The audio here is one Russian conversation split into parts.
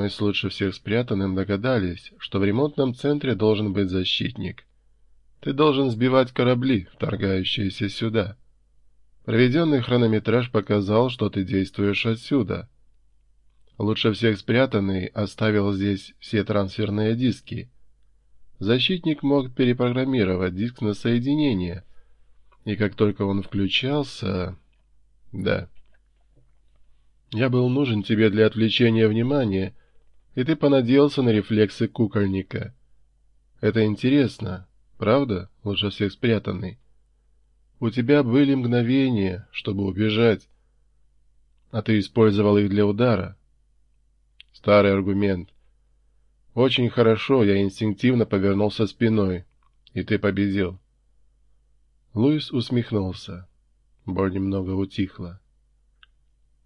Мы с лучше всех спрятанным догадались, что в ремонтном центре должен быть защитник. Ты должен сбивать корабли, вторгающиеся сюда. Проведенный хронометраж показал, что ты действуешь отсюда. Лучше всех спрятанный оставил здесь все трансферные диски. Защитник мог перепрограммировать диск на соединение, и как только он включался... Да. Я был нужен тебе для отвлечения внимания, и ты понадеялся на рефлексы кукольника. Это интересно, правда, лучше всех спрятанный? У тебя были мгновения, чтобы убежать, а ты использовал их для удара. Старый аргумент. Очень хорошо, я инстинктивно повернулся спиной, и ты победил. Луис усмехнулся. Боль немного утихла.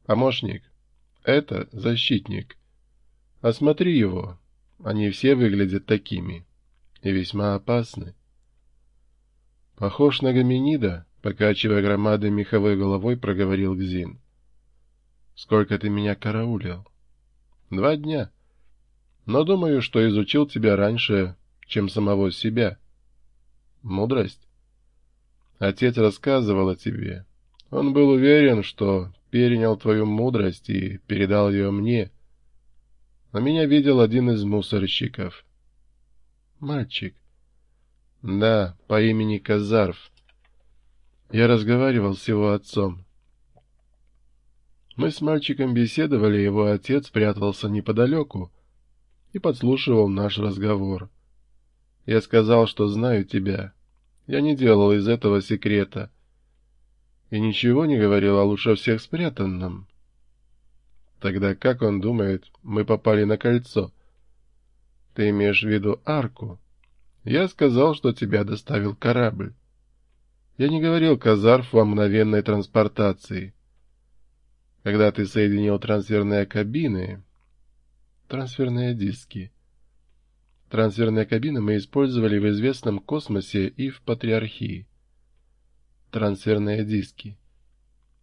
Помощник, это защитник. Осмотри его. Они все выглядят такими. И весьма опасны. Похож на гоминида, покачивая громадой меховой головой, проговорил Гзин. Сколько ты меня караулил? Два дня. Но думаю, что изучил тебя раньше, чем самого себя. Мудрость? Отец рассказывал о тебе. Он был уверен, что перенял твою мудрость и передал ее мне. Но меня видел один из мусорщиков. Мальчик. Да, по имени Казарф. Я разговаривал с его отцом. Мы с мальчиком беседовали, его отец прятался неподалеку и подслушивал наш разговор. Я сказал, что знаю тебя. Я не делал из этого секрета. И ничего не говорил о лучше всех спрятанном. Тогда как он думает, мы попали на кольцо? Ты имеешь в виду арку? Я сказал, что тебя доставил корабль. Я не говорил Казарфу о мгновенной транспортации. Когда ты соединил трансферные кабины... Трансферные диски. Трансферные кабины мы использовали в известном космосе и в Патриархии. Трансферные диски.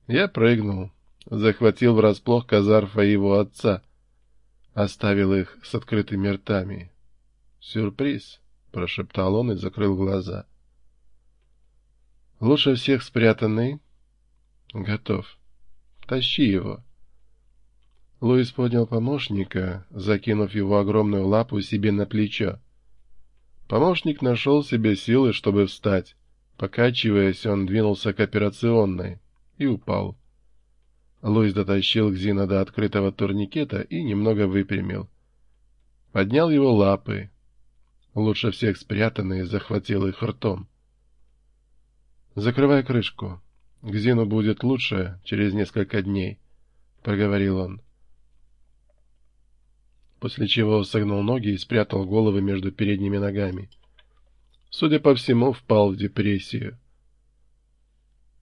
Я прыгнул, захватил врасплох Казарфа и его отца, оставил их с открытыми ртами. «Сюрприз!» — прошептал он и закрыл глаза. «Лучше всех спрятанный?» «Готов. Тащи его». Луис поднял помощника, закинув его огромную лапу себе на плечо. Помощник нашел себе силы, чтобы встать. Покачиваясь, он двинулся к операционной и упал. Луис дотащил Гзина до открытого турникета и немного выпрямил. Поднял его лапы. Лучше всех спрятанные захватил их ртом. «Закрывай крышку. Гзину будет лучше через несколько дней», — проговорил он после чего согнул ноги и спрятал головы между передними ногами. Судя по всему, впал в депрессию.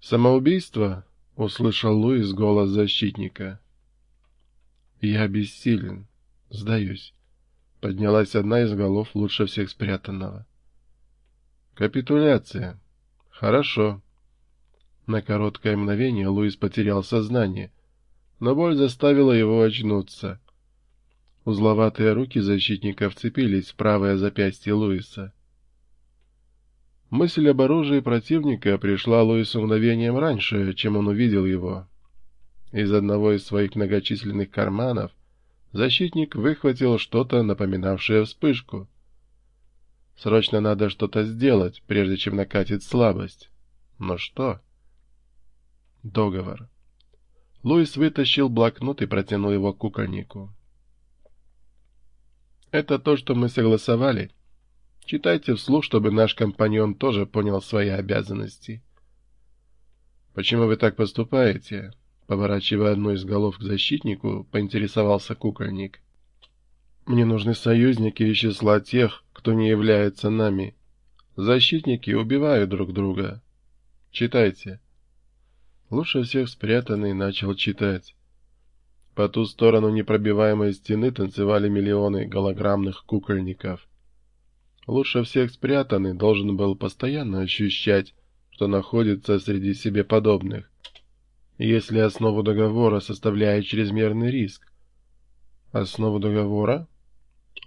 «Самоубийство?» — услышал Луис голос защитника. «Я бессилен. Сдаюсь». Поднялась одна из голов лучше всех спрятанного. «Капитуляция. Хорошо». На короткое мгновение Луис потерял сознание, но боль заставила его очнуться. Узловатые руки защитника вцепились в правое запястье Луиса. Мысль об оружии противника пришла Луису мгновением раньше, чем он увидел его. Из одного из своих многочисленных карманов защитник выхватил что-то, напоминавшее вспышку. Срочно надо что-то сделать, прежде чем накатит слабость. Но что? Договор. Луис вытащил блокнот и протянул его кукольнику. Это то, что мы согласовали. Читайте вслух, чтобы наш компаньон тоже понял свои обязанности. Почему вы так поступаете? Поворачивая одну из голов к защитнику, поинтересовался кукольник. Мне нужны союзники из числа тех, кто не является нами. Защитники убивают друг друга. Читайте. Лучше всех спрятанный начал читать. По ту сторону непробиваемой стены танцевали миллионы голограммных кукольников. Лучше всех спрятанный должен был постоянно ощущать, что находится среди себе подобных. Если основу договора составляет чрезмерный риск, Основу договора?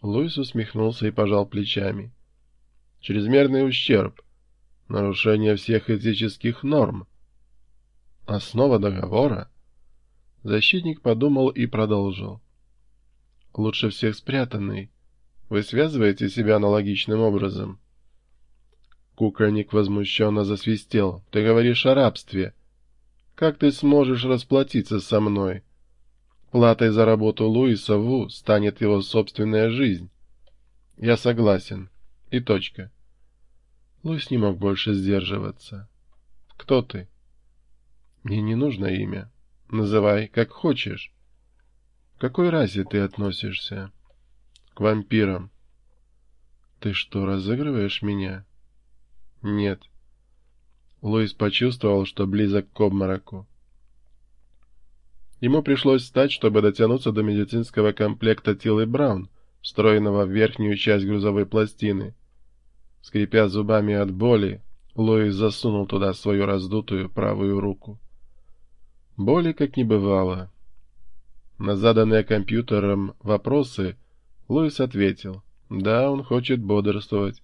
Луис усмехнулся и пожал плечами. Чрезмерный ущерб. Нарушение всех этических норм. Основа договора? Защитник подумал и продолжил. Лучше всех спрятанный. Вы связываете себя аналогичным образом? Кукольник возмущенно засвистел. Ты говоришь о рабстве. Как ты сможешь расплатиться со мной? Платой за работу Луиса Ву станет его собственная жизнь. Я согласен. И точка. Луис не мог больше сдерживаться. Кто ты? Мне не нужно имя. Называй, как хочешь. К какой расе ты относишься? К вампирам. Ты что, разыгрываешь меня? Нет. Луис почувствовал, что близок к обмороку. Ему пришлось встать, чтобы дотянуться до медицинского комплекта Тилы Браун, встроенного в верхнюю часть грузовой пластины. Скрипя зубами от боли, Луис засунул туда свою раздутую правую руку. Боли как не бывало. На заданные компьютером вопросы Луис ответил. Да, он хочет бодрствовать.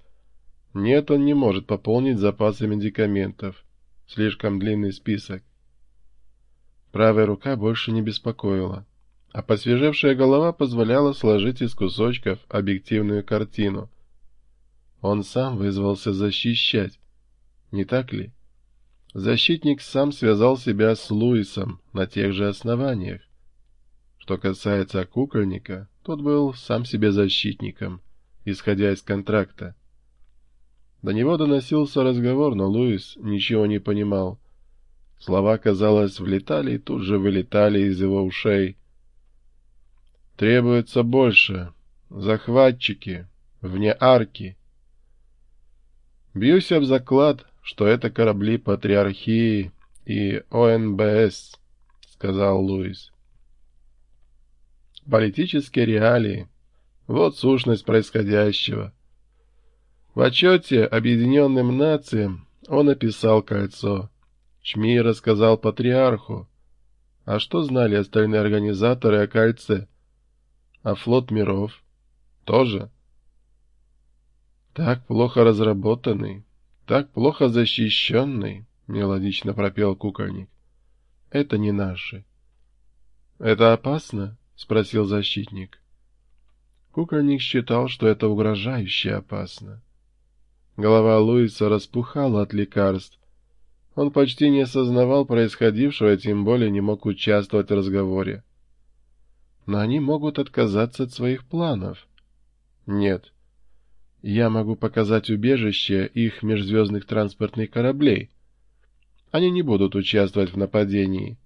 Нет, он не может пополнить запасы медикаментов. Слишком длинный список. Правая рука больше не беспокоила, а посвежевшая голова позволяла сложить из кусочков объективную картину. Он сам вызвался защищать, не так ли? Защитник сам связал себя с Луисом на тех же основаниях. Что касается кукольника, тот был сам себе защитником, исходя из контракта. До него доносился разговор, но Луис ничего не понимал. Слова, казалось, влетали и тут же вылетали из его ушей. «Требуется больше. Захватчики. Вне арки». «Бьюсь об заклад, что это корабли Патриархии и ОНБС», — сказал Луис. «Политические реалии. Вот сущность происходящего». В отчете Объединенным Нациям он описал кольцо. Чми рассказал патриарху. А что знали остальные организаторы о кольце? А флот миров? Тоже? Так плохо разработанный, так плохо защищенный, мелодично пропел кукольник. Это не наши. Это опасно? Спросил защитник. Кукольник считал, что это угрожающе опасно. Голова Луиса распухала от лекарств, он почти не осознавал происходившего, тем более не мог участвовать в разговоре. Но они могут отказаться от своих планов. Нет. Я могу показать убежище их межзвездных транспортных кораблей. Они не будут участвовать в нападении.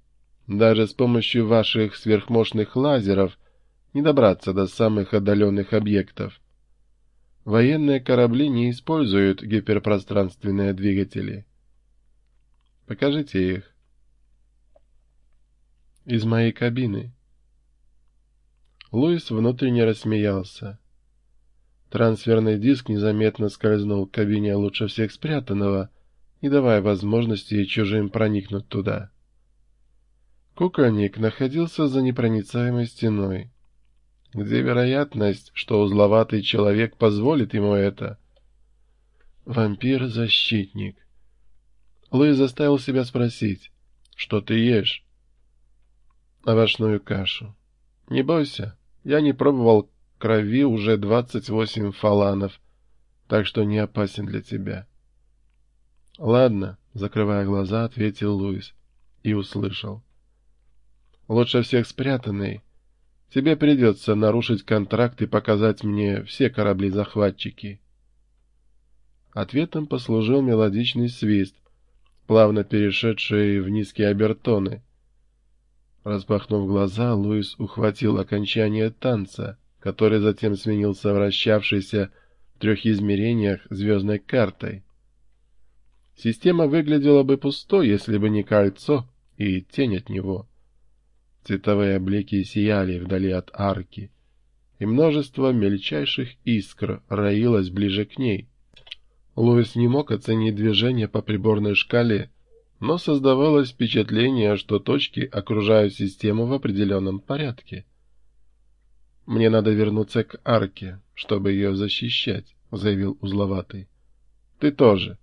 Даже с помощью ваших сверхмощных лазеров не добраться до самых отдаленных объектов. Военные корабли не используют гиперпространственные двигатели. Покажите их. Из моей кабины. Луис внутренне рассмеялся. Трансферный диск незаметно скользнул к кабине лучше всех спрятанного, не давая возможности чужим проникнуть туда. Кукольник находился за непроницаемой стеной. Где вероятность, что узловатый человек позволит ему это? Вампир-защитник. Луи заставил себя спросить, что ты ешь? Овощную кашу. Не бойся, я не пробовал крови уже двадцать восемь фаланов, так что не опасен для тебя. Ладно, закрывая глаза, ответил Луис и услышал. Лучше всех спрятанный. Тебе придется нарушить контракт и показать мне все корабли-захватчики. Ответом послужил мелодичный свист, плавно перешедшие в низкие обертоны. Распахнув глаза, Луис ухватил окончание танца, который затем сменился вращавшейся в трех измерениях звездной картой. Система выглядела бы пустой, если бы не кольцо и тень от него. Цветовые блики сияли вдали от арки, и множество мельчайших искр роилось ближе к ней. Луис не мог оценить движение по приборной шкале, но создавалось впечатление, что точки окружают систему в определенном порядке. Мне надо вернуться к арке, чтобы ее защищать, — заявил узловатый. — Ты тоже.